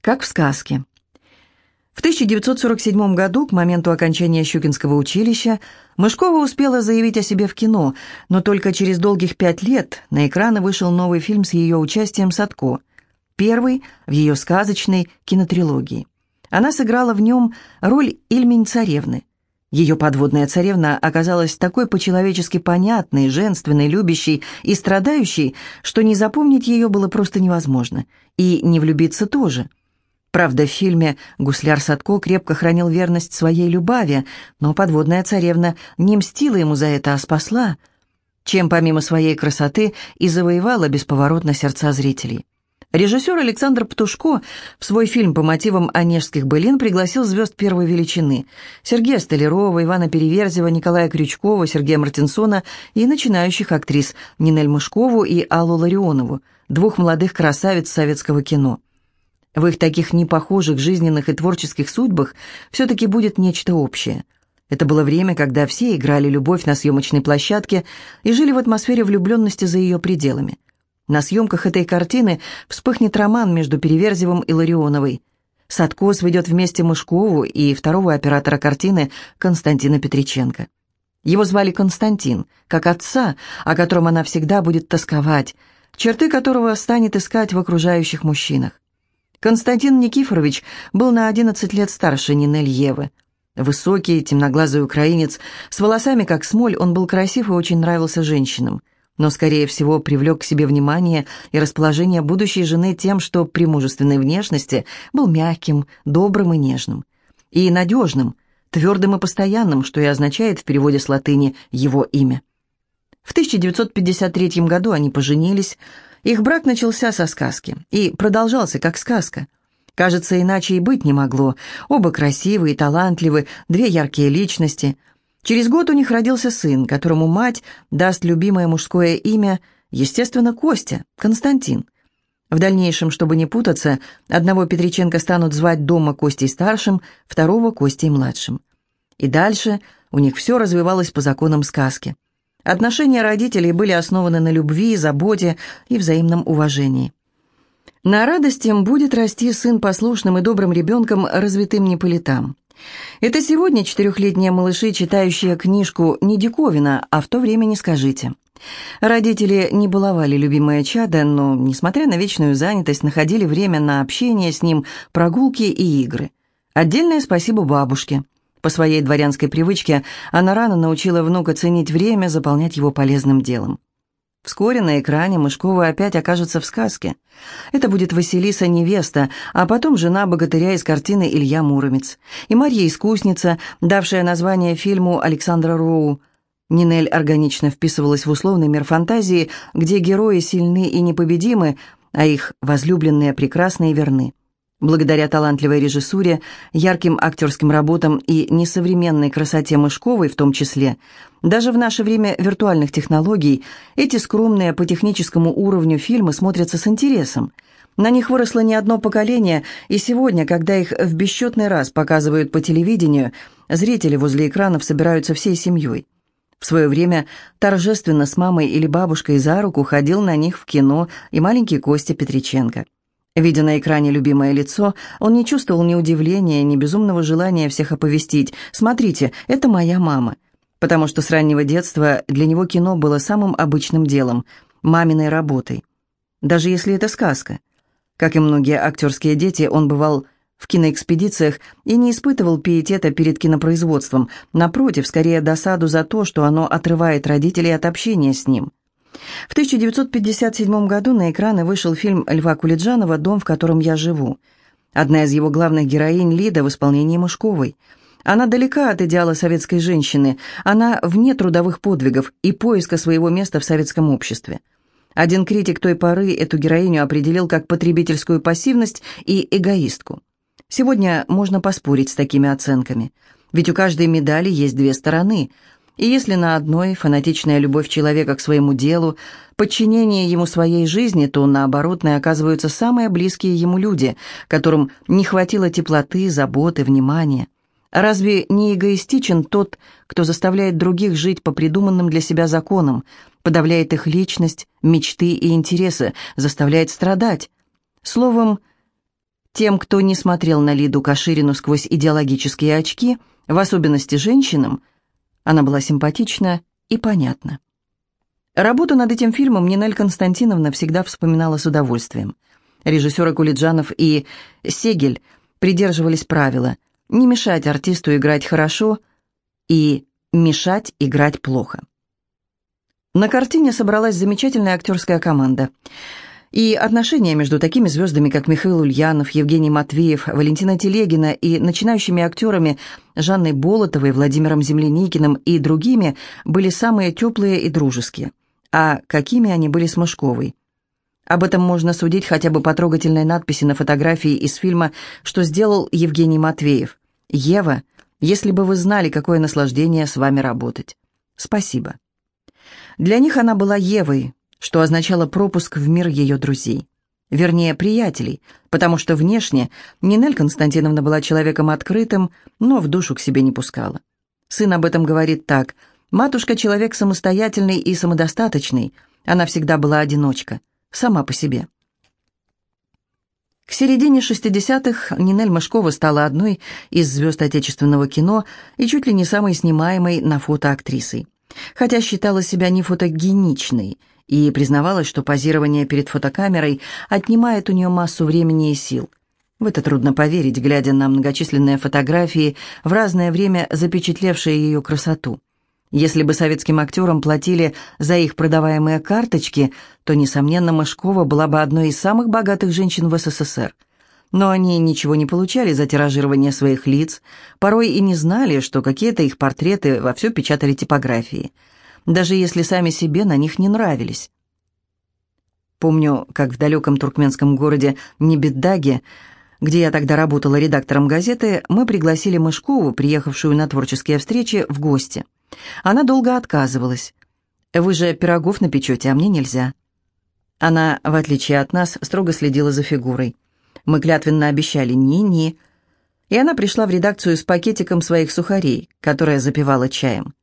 Как в сказке. В 1947 году, к моменту окончания Щукинского училища, Мышкова успела заявить о себе в кино, но только через долгих пять лет на экраны вышел новый фильм с ее участием Садко, первый в ее сказочной кинотрилогии. Она сыграла в нем роль Ильмень-царевны. Ее подводная царевна оказалась такой по-человечески понятной, женственной, любящей и страдающей, что не запомнить ее было просто невозможно, и не влюбиться тоже – Правда, в фильме гусляр Садко крепко хранил верность своей Любави, но подводная царевна не мстила ему за это, а спасла, чем помимо своей красоты и завоевала бесповоротно сердца зрителей. Режиссер Александр Птушко в свой фильм по мотивам онежских былин пригласил звезд первой величины Сергея Столярова, Ивана Переверзева, Николая Крючкова, Сергея Мартинсона и начинающих актрис Нинель Мышкову и Аллу Ларионову, двух молодых красавиц советского кино. В их таких непохожих жизненных и творческих судьбах все-таки будет нечто общее. Это было время, когда все играли любовь на съемочной площадке и жили в атмосфере влюбленности за ее пределами. На съемках этой картины вспыхнет роман между Переверзевым и Ларионовой. Садко сведет вместе Мышкову и второго оператора картины Константина Петриченко. Его звали Константин, как отца, о котором она всегда будет тосковать, черты которого станет искать в окружающих мужчинах. Константин Никифорович был на 11 лет старше Нинель Евы. Высокий, темноглазый украинец, с волосами как смоль, он был красив и очень нравился женщинам. Но, скорее всего, привлек к себе внимание и расположение будущей жены тем, что при мужественной внешности был мягким, добрым и нежным. И надежным, твердым и постоянным, что и означает в переводе с латыни «его имя». В 1953 году они поженились, их брак начался со сказки и продолжался как сказка. Кажется, иначе и быть не могло. Оба красивые, талантливы, две яркие личности. Через год у них родился сын, которому мать даст любимое мужское имя, естественно, Костя, Константин. В дальнейшем, чтобы не путаться, одного Петриченко станут звать дома Костей старшим, второго Костей младшим. И дальше у них все развивалось по законам сказки. Отношения родителей были основаны на любви, заботе и взаимном уважении. На радость им будет расти сын послушным и добрым ребенком, развитым не по летам. Это сегодня четырехлетние малыши, читающие книжку, не диковина, а в то время не скажите. Родители не баловали любимое чадо, но, несмотря на вечную занятость, находили время на общение с ним, прогулки и игры. Отдельное спасибо бабушке. По своей дворянской привычке она рано научила внука ценить время, заполнять его полезным делом. Вскоре на экране Мышкова опять окажется в сказке. Это будет Василиса невеста, а потом жена богатыря из картины Илья Муромец. И Марья Искусница, давшая название фильму Александра Роу. Нинель органично вписывалась в условный мир фантазии, где герои сильны и непобедимы, а их возлюбленные прекрасны и верны. Благодаря талантливой режиссуре, ярким актерским работам и несовременной красоте Мышковой в том числе, даже в наше время виртуальных технологий, эти скромные по техническому уровню фильмы смотрятся с интересом. На них выросло не одно поколение, и сегодня, когда их в бесчетный раз показывают по телевидению, зрители возле экранов собираются всей семьей. В свое время торжественно с мамой или бабушкой за руку ходил на них в кино и маленький Костя Петриченко. Видя на экране любимое лицо, он не чувствовал ни удивления, ни безумного желания всех оповестить. «Смотрите, это моя мама». Потому что с раннего детства для него кино было самым обычным делом, маминой работой. Даже если это сказка. Как и многие актерские дети, он бывал в киноэкспедициях и не испытывал пиетета перед кинопроизводством, напротив, скорее досаду за то, что оно отрывает родителей от общения с ним. В 1957 году на экраны вышел фильм Льва Кулиджанова «Дом, в котором я живу». Одна из его главных героинь Лида в исполнении Мышковой. Она далека от идеала советской женщины, она вне трудовых подвигов и поиска своего места в советском обществе. Один критик той поры эту героиню определил как потребительскую пассивность и эгоистку. Сегодня можно поспорить с такими оценками. Ведь у каждой медали есть две стороны – и если на одной фанатичная любовь человека к своему делу, подчинение ему своей жизни, то на оборотной оказываются самые близкие ему люди, которым не хватило теплоты, заботы, внимания. Разве не эгоистичен тот, кто заставляет других жить по придуманным для себя законам, подавляет их личность, мечты и интересы, заставляет страдать? Словом, Тем, кто не смотрел на Лиду Каширину сквозь идеологические очки, в особенности женщинам, она была симпатична и понятна. Работу над этим фильмом Нинель Константиновна всегда вспоминала с удовольствием. Режиссеры Кулиджанов и Сегель придерживались правила не мешать артисту играть хорошо и мешать играть плохо. На картине собралась замечательная актерская команда. И отношения между такими звездами, как Михаил Ульянов, Евгений Матвеев, Валентина Телегина и начинающими актерами Жанной Болотовой, Владимиром Земляникиным и другими были самые теплые и дружеские. А какими они были с Мышковой? Об этом можно судить хотя бы по трогательной надписи на фотографии из фильма, что сделал Евгений Матвеев. «Ева, если бы вы знали, какое наслаждение с вами работать. Спасибо». Для них она была Евой, что означало пропуск в мир ее друзей. Вернее, приятелей, потому что внешне Нинель Константиновна была человеком открытым, но в душу к себе не пускала. Сын об этом говорит так. «Матушка — человек самостоятельный и самодостаточный. Она всегда была одиночка, сама по себе». К середине 60-х Нинель Мышкова стала одной из звезд отечественного кино и чуть ли не самой снимаемой на фото актрисой. Хотя считала себя не фотогеничной и признавалась, что позирование перед фотокамерой отнимает у нее массу времени и сил. В это трудно поверить, глядя на многочисленные фотографии, в разное время запечатлевшие ее красоту. Если бы советским актерам платили за их продаваемые карточки, то, несомненно, Мышкова была бы одной из самых богатых женщин в СССР. Но они ничего не получали за тиражирование своих лиц, порой и не знали, что какие-то их портреты вовсю печатали типографии, даже если сами себе на них не нравились. Помню, как в далеком туркменском городе Небеддаге, где я тогда работала редактором газеты, мы пригласили Мышкову, приехавшую на творческие встречи, в гости – она долго отказывалась. «Вы же пирогов напечете, а мне нельзя». Она, в отличие от нас, строго следила за фигурой. Мы клятвенно обещали «ни-ни». И она пришла в редакцию с пакетиком своих сухарей, которая запивала чаем.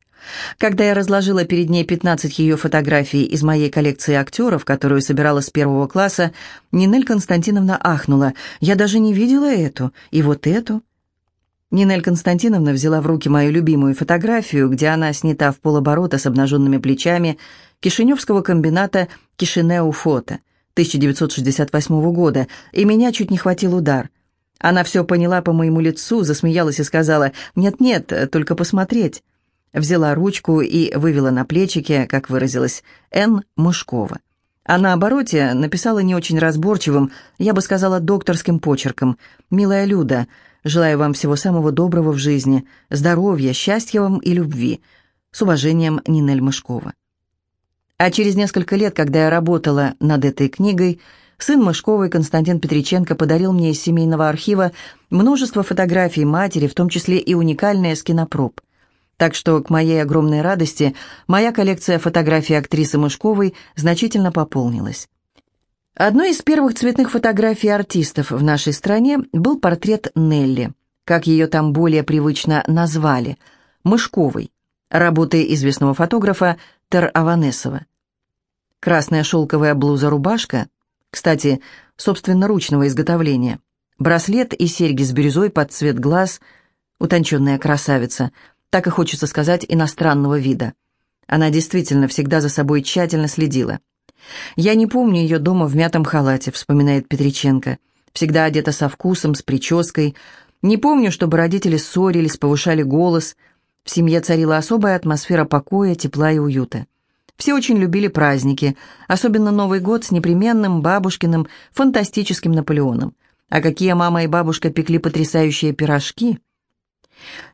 Когда я разложила перед ней 15 ее фотографий из моей коллекции актеров, которую собирала с первого класса, Нинель Константиновна ахнула. «Я даже не видела эту, и вот эту». Нинель Константиновна взяла в руки мою любимую фотографию, где она снята в полоборота с обнаженными плечами Кишиневского комбината «Кишинеу фото» 1968 года, и меня чуть не хватил удар. Она все поняла по моему лицу, засмеялась и сказала «Нет-нет, только посмотреть». Взяла ручку и вывела на плечике, как выразилась, «Н. Мышкова». А на обороте написала не очень разборчивым, я бы сказала, докторским почерком «Милая Люда, Желаю вам всего самого доброго в жизни, здоровья, счастья вам и любви. С уважением, Нинель Мышкова. А через несколько лет, когда я работала над этой книгой, сын Мышковой Константин Петриченко подарил мне из семейного архива множество фотографий матери, в том числе и уникальные с. Так что, к моей огромной радости, моя коллекция фотографий актрисы Мышковой значительно пополнилась. Одной из первых цветных фотографий артистов в нашей стране был портрет Нелли, как ее там более привычно назвали, Мышковой, работы известного фотографа Тер Аванесова. Красная шелковая блуза-рубашка, кстати, собственноручного изготовления, браслет и серьги с бирюзой под цвет глаз, утонченная красавица, так и хочется сказать, иностранного вида. Она действительно всегда за собой тщательно следила – «Я не помню ее дома в мятом халате», — вспоминает Петриченко. «Всегда одета со вкусом, с прической. Не помню, чтобы родители ссорились, повышали голос. В семье царила особая атмосфера покоя, тепла и уюта. Все очень любили праздники, особенно Новый год с непременным бабушкиным фантастическим Наполеоном. А какие мама и бабушка пекли потрясающие пирожки!»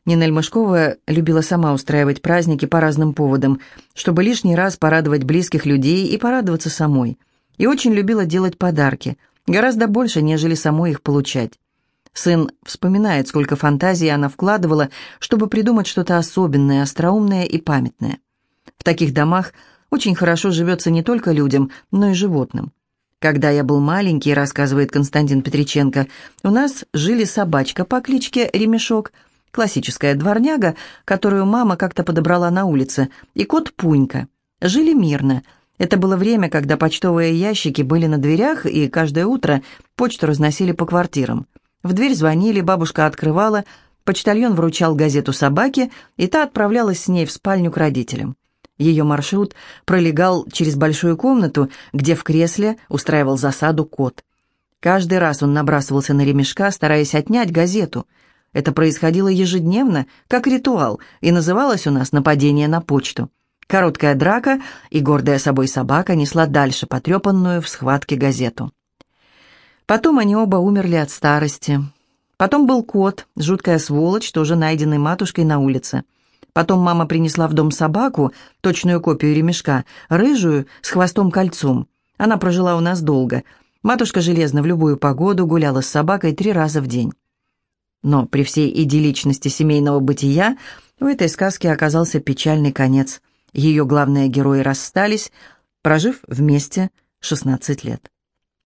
Нинель Мышкова любила сама устраивать праздники по разным поводам, чтобы лишний раз порадовать близких людей и порадоваться самой. И очень любила делать подарки, гораздо больше, нежели самой их получать. Сын вспоминает, сколько фантазии она вкладывала, чтобы придумать что-то особенное, остроумное и памятное. В таких домах очень хорошо живется не только людям, но и животным. Когда я был маленький, рассказывает Константин Петриченко, у нас жили собачка по кличке Ремешок – классическая дворняга, которую мама как-то подобрала на улице, и кот Пунька. Жили мирно. Это было время, когда почтовые ящики были на дверях, и каждое утро почту разносили по квартирам. В дверь звонили, бабушка открывала, почтальон вручал газету собаке, и та отправлялась с ней в спальню к родителям. Ее маршрут пролегал через большую комнату, где в кресле устраивал засаду кот. Каждый раз он набрасывался на ремешка, стараясь отнять газету. Это происходило ежедневно, как ритуал, и называлось у нас «нападение на почту». Короткая драка, и гордая собой собака несла дальше потрепанную в схватке газету. Потом они оба умерли от старости. Потом был кот, жуткая сволочь, тоже найденный матушкой на улице. Потом мама принесла в дом собаку, точную копию ремешка, рыжую, с хвостом-кольцом. Она прожила у нас долго. Матушка железно в любую погоду гуляла с собакой три раза в день. Но при всей идилличности семейного бытия у этой сказки оказался печальный конец. Ее главные герои расстались, прожив вместе 16 лет.